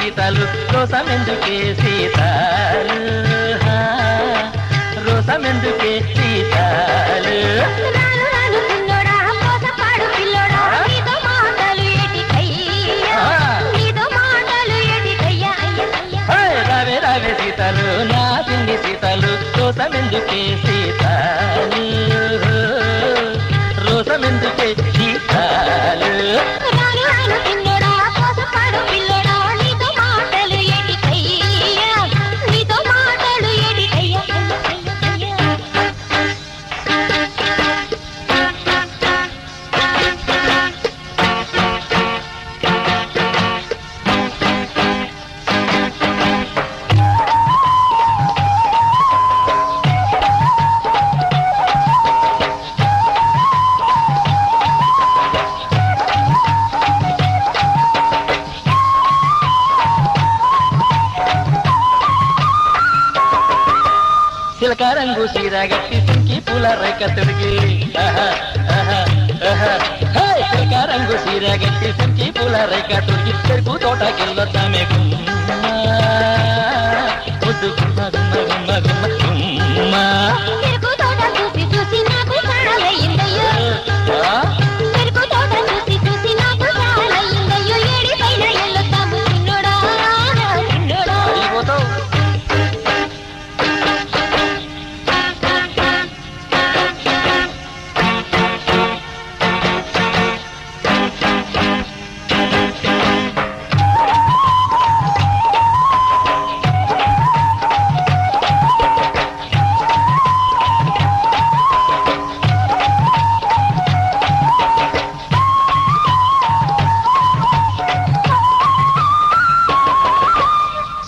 సీతలు రోసమెందుకే సీతాలు. హా, రోసమెందుకే సీతాలు. రావే రావే సీతలు నా పిండి సీతలు రోసమెందుకే సీతాలు. రోసమెందుకే చిలక రంగు సీరాగట్టి సింకి పూల రేఖ తిరిగి. ఆహా, ఆహా, ఆహా. చిలక రంగు సీర సింకి పూల రేఖ తిరిగి. చెరుకు తోటకెళ్ళొద్దామే గుమ్మ.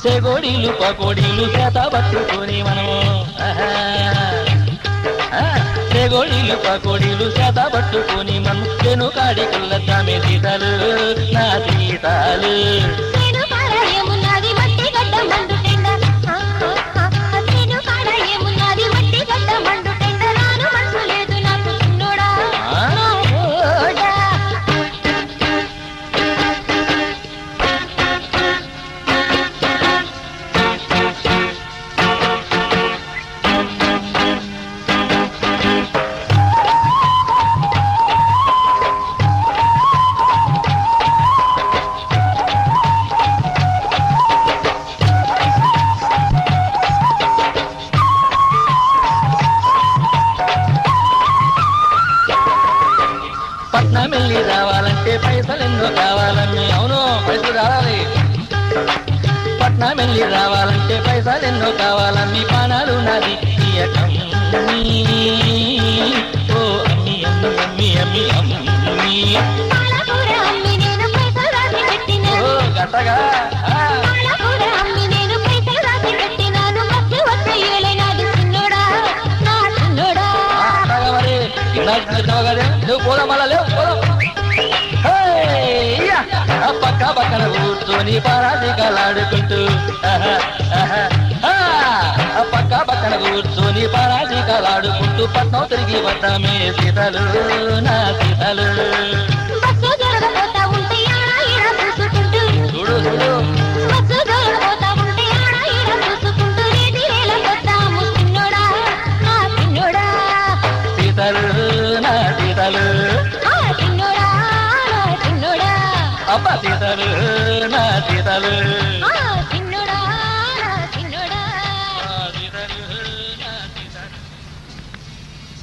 సెగోడీలు పకోడీలు చేత పట్టుకొని మనము ఆహా. ఆ, సెగోడీలు పకోడీలు చేత పట్టుకొని మనం. వెనుకాడికెళ్ళద్దామే సీతలు నా సీతాలు. రావాలంటే పైసలు ఎన్నో కావాలమ్మి అవును పైసలు కావాలి పట్నం వెళ్ళి రావాలంటే పైసలు ఎన్నో కావాలమ్మి పానాలు నాది. ఓ అమ్మి అమ్మి అమ్మి అమ్మి అమ్మి. ఓ గట్టగా నువ్వు పోదాం మళ్ళా లేవు పోదాం. పక్కన కూర్చొని పరాసి కలాడుకుంటూ పక్క పక్కన కూర్చొని పరాసి కలాడుకుంటూ పట్నం తిరిగి వద్దామే సీతలు నా సీతలు. పతితలు నా తితలు